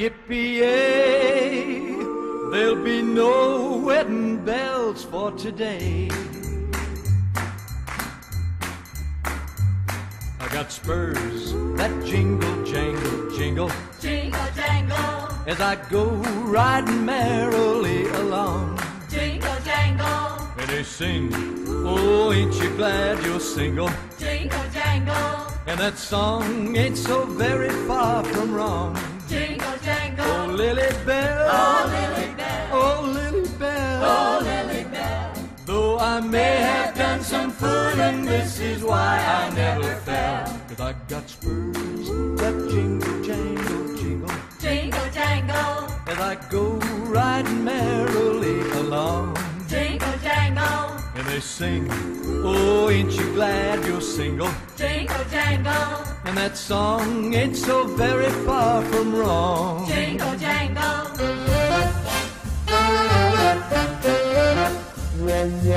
Yippee-yay, there'll be no wedding bells for today. I got spurs that jingle, jangle, jingle Jingle jangle, as I go riding merrily along. jingle jangle, And they sing, oh, ain't you glad you're single? jingle jangle, And that song ain't so very far from wrong. Oh, Lily Bell, oh Lily Bell, oh, Lily Bell. oh Lily Bell, Though I may have done some fooling, this is why I never fell. Cause I got spurs that jingle, jangle, jingle. jingle jangle, As I go riding merrily along. jingle jangle, And they sing, oh, ain't you glad you're single? jingle jangle, And that song ain't so very far from wrong. jingle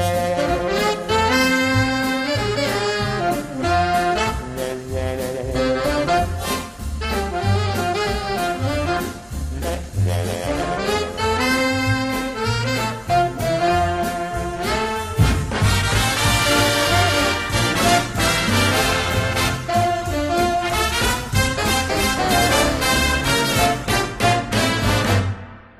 Música